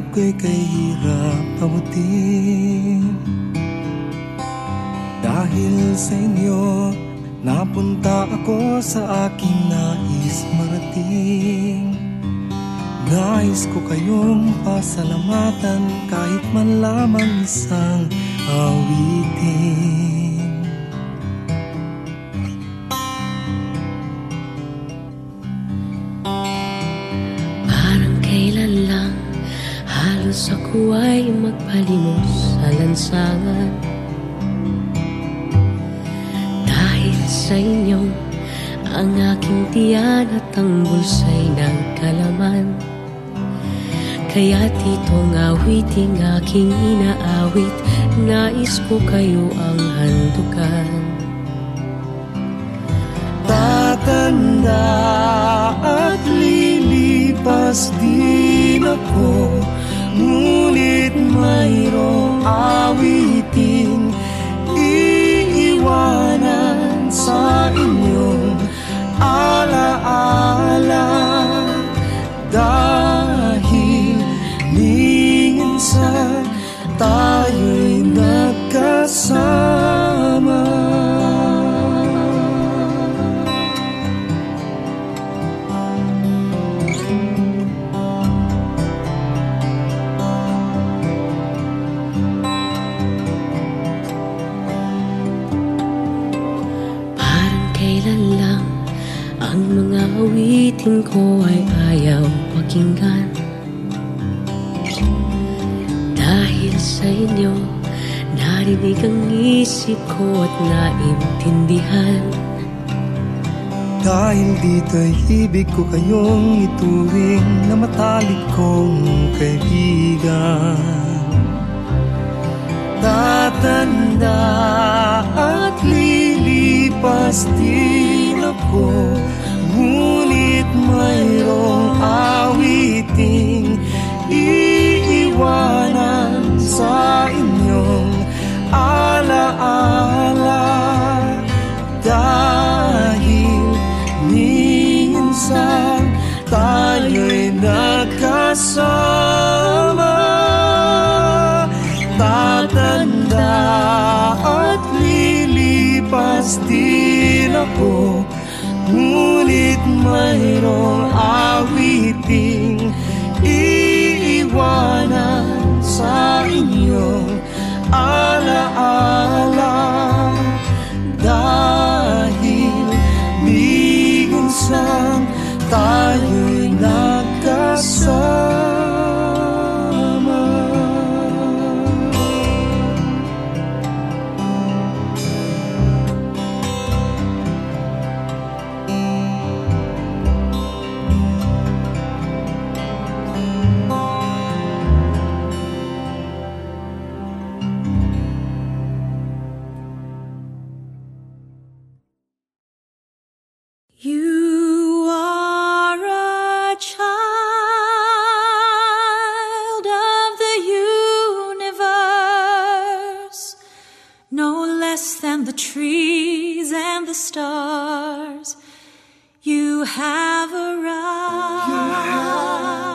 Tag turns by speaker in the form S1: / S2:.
S1: Pangarap ko'y kay hirap abutin Dahil sa inyo Napunta ako sa aking nais marating. Nais ko kayong pasalamatan Kahit man lamang isang awitin
S2: Halos ako ay magpalimos sa lansangan. Dahil sa inyo Ang aking tiyan at ang bulsa'y nagkalaman. Kaya't itong awiting aking inaawit Nais ko kayo ang handukan.
S1: Tatanda at lilipas din ako Ngunit mayroong
S2: Ang mga awitin ko ay ayaw pakinggan. Dahil sa inyo Narinig ang isip ko at naintindihan.
S1: Dahil dito'y ibig ko kayong ituring na matalik kong kaibigan. Tatanda at lilipas din ako Ngunit mayroong awiting iiwanan sa inyong alaala. Dahil minsan tayo'y nagkasama Tatanda at lilipas din ako Ngunit mayroong awiting iiwanan sa inyong
S3: trees and the stars. You have arrived. You have